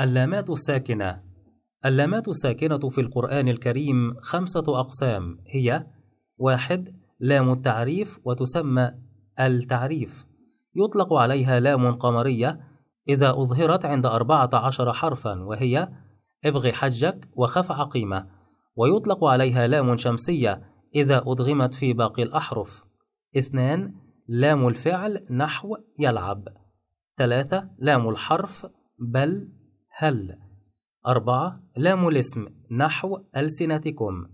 اللامات الساكنة. اللامات الساكنة في القرآن الكريم خمسة أقسام هي واحد لام التعريف وتسمى التعريف. يطلق عليها لام قمرية إذا أظهرت عند أربعة عشر حرفا وهي ابغ حجك وخف عقيمة. ويطلق عليها لام شمسية إذا أدغمت في باقي الأحرف. اثنان لام الفعل نحو يلعب. ثلاثة لام الحرف بل هل أربعة لام الاسم نحو ألسنتكم.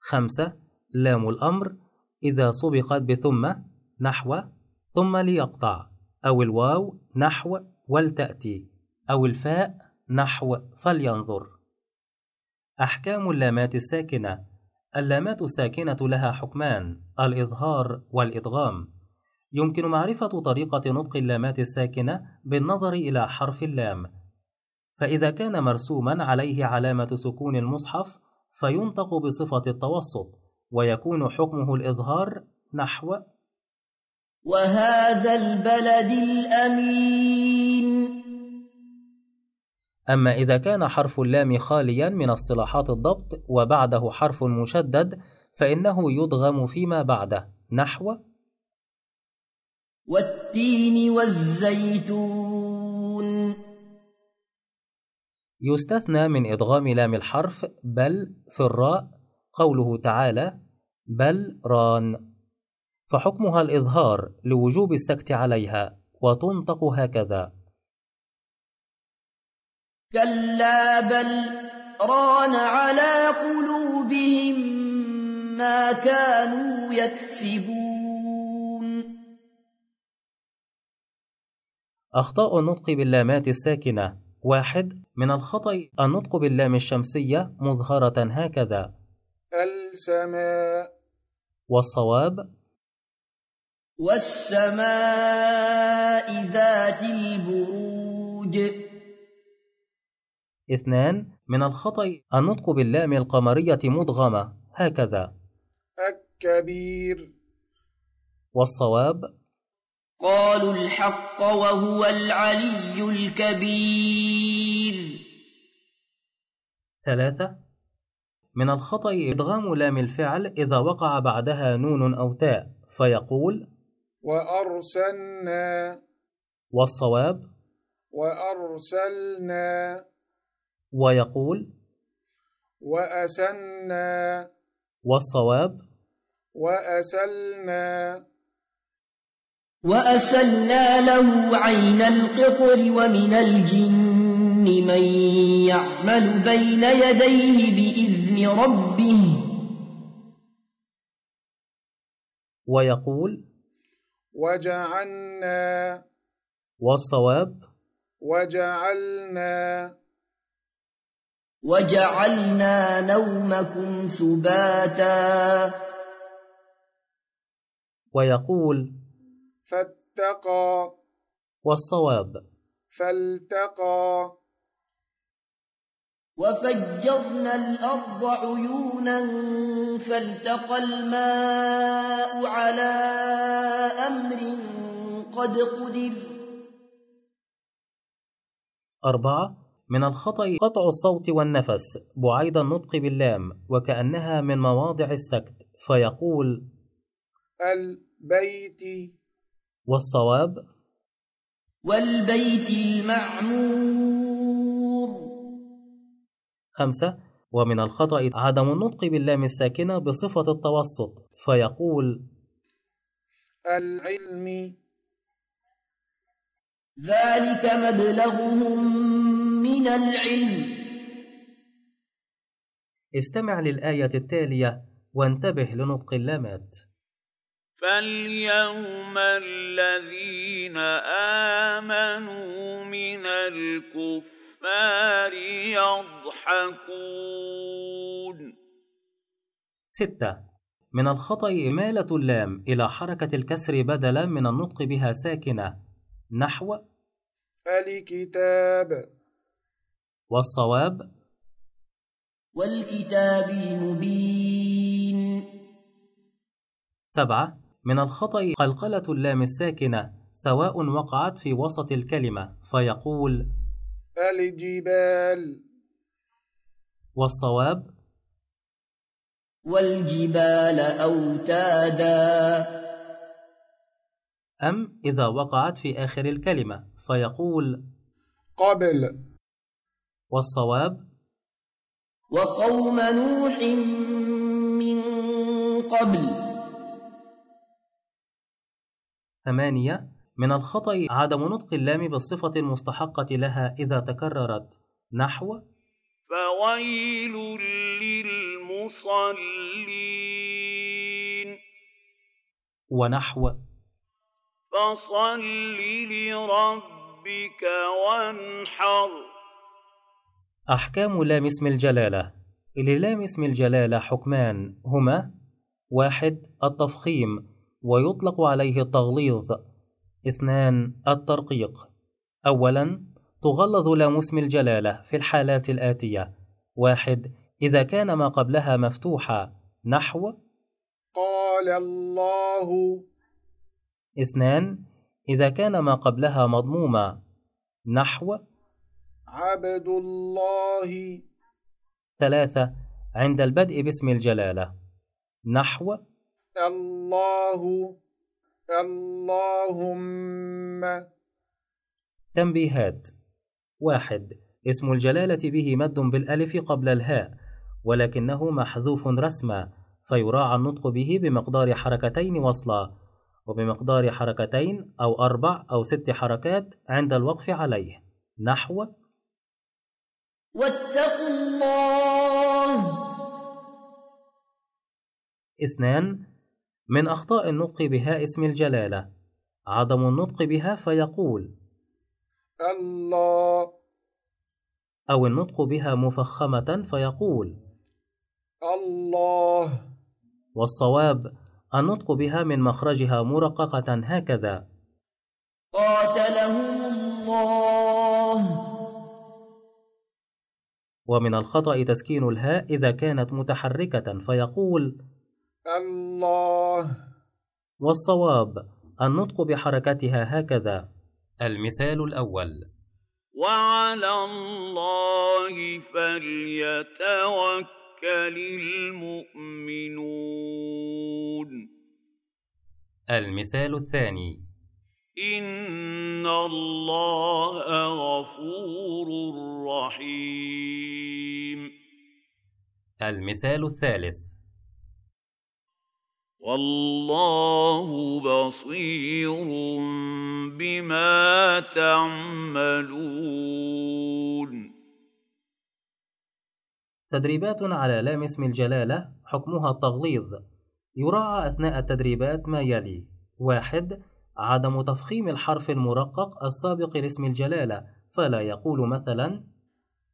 خمسة لام الأمر إذا سبقت بثم نحو ثم ليقطع. أو الواو نحو ولتأتي. أو الفاء نحو فلينظر. أحكام اللامات الساكنة. اللامات الساكنة لها حكمان الإظهار والإدغام يمكن معرفة طريقة نطق اللامات الساكنة بالنظر إلى حرف اللام. فإذا كان مرسوما عليه علامة سكون المصحف فينطق بصفة التوسط ويكون حكمه الإظهار نحو وهذا البلد الأمين. أما إذا كان حرف اللام خاليا من اصطلاحات الضبط وبعده حرف مشدد فإنه يدغم فيما بعده نحو والتين والزيتون. يستثنى من إدغام لام الحرف بل في الراء قوله تعالى بل ران. فحكمها الإظهار لوجوب السكت عليها وتنطق هكذا. كلا بل ران على قلوبهم ما كانوا يكسبون. أخطاء النطق باللامات الساكنة واحد من الخطأ النطق باللام الشمسية مظهرة هكذا. السماء. والصواب؟ والسماء ذات البروج. اثنان من الخطأ النطق باللام القمرية مدغمة هكذا. الكبير. والصواب؟ قالوا الحق وهو العلي الكبير. ثلاثة. من الخطأ إدغام لام الفعل إذا وقع بعدها نون أو تاء فيقول وأرسلنا. والصواب وأرسلنا. ويقول وأسلنا. والصواب وأسلنا. وأسلنا له عين القطر ومن الجن من يعمل بين يديه بإذن ربه ويقول وجعلنا والصواب وجعلنا وجعلنا نومكم سباتا ويقول فاتقى. والصواب. فالتقى. وفجرنا الأرض عيونا فالتقى الماء على أمر قد قدر. أربعة. من الخطأ قطع الصوت والنفس بعيد النطق باللام وكأنها من مواضع السكت فيقول البيت والصواب؟ والبيت المعمور. خمسة. ومن الخطأ عدم النطق باللام الساكنة بصفة التوسط فيقول العلم. ذلك مبلغهم من العلم. استمع للآية التالية وانتبه لنطق اللامات. فاليوم الذين آمنوا من الكفار يضحكون ستة. من الخطأ إمالة اللام إلى حركة الكسر بدلا من النطق بها ساكنة. نحو الكتاب. والصواب والكتاب المبين. سبعة. من الخطأ قلقلة اللام الساكنة سواء وقعت في وسط الكلمة فيقول الجبال. والصواب والجبال أوتادا. أم إذا وقعت في آخر الكلمة فيقول قبل. والصواب وقوم نوح من قبل. ثمانية من الخطأ عدم نطق اللام بالصفة المستحقة لها إذا تكررت. نحو فويل للمصلين. ونحو فصل لربك وانحر. أحكام لام اسم الجلالة. للام اسم الجلالة حكمان هما واحد التفخيم. ويطلق عليه التغليظ. اثنان الترقيق. أولا تغلظ لام اسم الجلالة في الحالات الآتية. واحد إذا كان ما قبلها مفتوحا نحو. قال الله. اثنان إذا كان ما قبلها مضموما نحو. عبد الله. ثلاثة عند البدء باسم الجلالة نحو. الله اللهم. تنبيهات. واحد اسم الجلالة به مد بالألف قبل الهاء ولكنه محذوف رسما فيراعى النطق به بمقدار حركتين وصلا وبمقدار حركتين أو أربع أو ست حركات عند الوقف عليه. نحو واتقوا الله. اثنان من أخطاء النطق بها اسم الجلالة. عدم النطق بها فيقول. الله. أو النطق بها مفخمة فيقول. الله. والصواب النطق بها من مخرجها مرققة هكذا. قاتلهم الله. ومن الخطأ تسكين الهاء إذا كانت متحركة فيقول. الله. والصواب النطق بحركتها هكذا. المثال الأول. وعلى الله فليتوكل المؤمنون. المثال الثاني. إن الله غفور رحيم. المثال الثالث. والله بصير بما تعملون. تدريبات على لام اسم الجلالة حكمها التغليظ. يراعى أثناء التدريبات ما يلي. واحد عدم تفخيم الحرف المرقق السابق لاسم الجلالة فلا يقول مثلا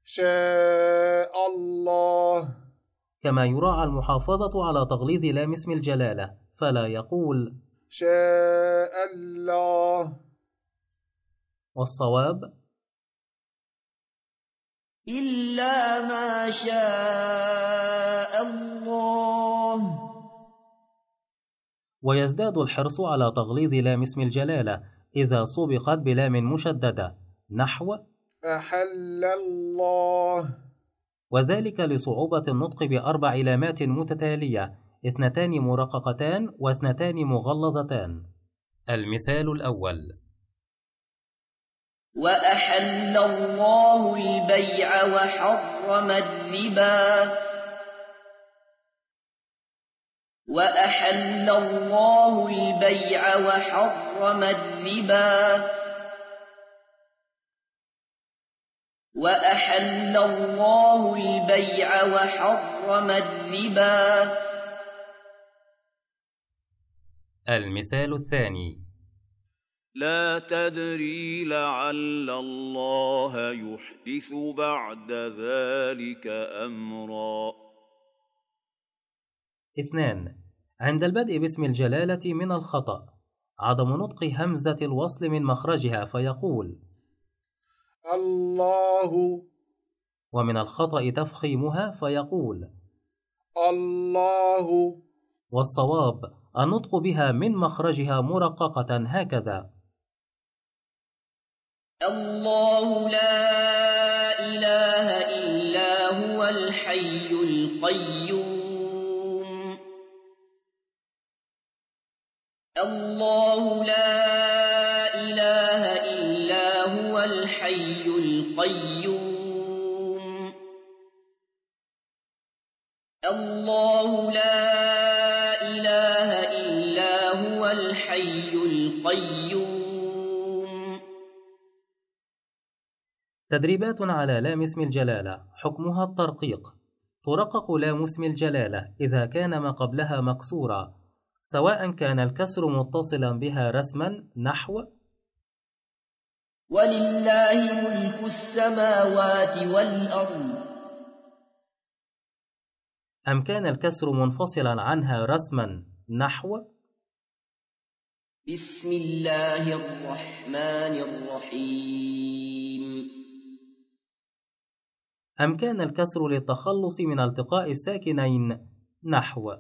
شاء الله. كما يراعى المحافظة على تغليظ لام اسم الجلالة فلا يقول شاء الله. والصواب؟ إلا ما شاء الله. ويزداد الحرص على تغليظ لام اسم الجلالة إذا سبقت بلام مشددة. نحو؟ أحل الله. وذلك لصعوبة النطق بأربع لامات متتالية اثنتان مرققتان واثنتان مغلظتان. المثال الأول. وأحل الله البيع وحرم الربا. وأحل الله البيع وحرم الربا. وأحل الله البيع وحرم الربا. المثال الثاني. لا تدري لعل الله يحدث بعد ذلك أمرا. اثنان. عند البدء باسم الجلالة من الخطأ. عدم نطق همزة الوصل من مخرجها فيقول الله. ومن الخطأ تفخيمها فيقول الله. والصواب النطق بها من مخرجها مرققة هكذا. الله لا إله إلا هو الحي القيوم. الله الله لا إله إلا هو الحي القيوم. تدريبات على لام اسم الجلالة حكمها الترقيق. ترقق لام اسم الجلالة إذا كان ما قبلها مكسورا سواء كان الكسر متصلا بها رسما نحو. ولله ملك السماوات والأرض. أم كان الكسر منفصلا عنها رسما نحو؟ بسم الله الرحمن الرحيم. أم كان الكسر للتخلص من التقاء الساكنين نحو؟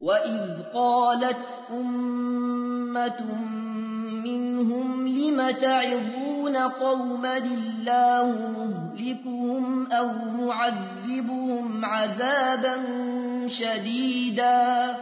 وإذ قالت أمة منهم لم تعظون قوما الله مهلكهم أو معذبهم عذابا شديدا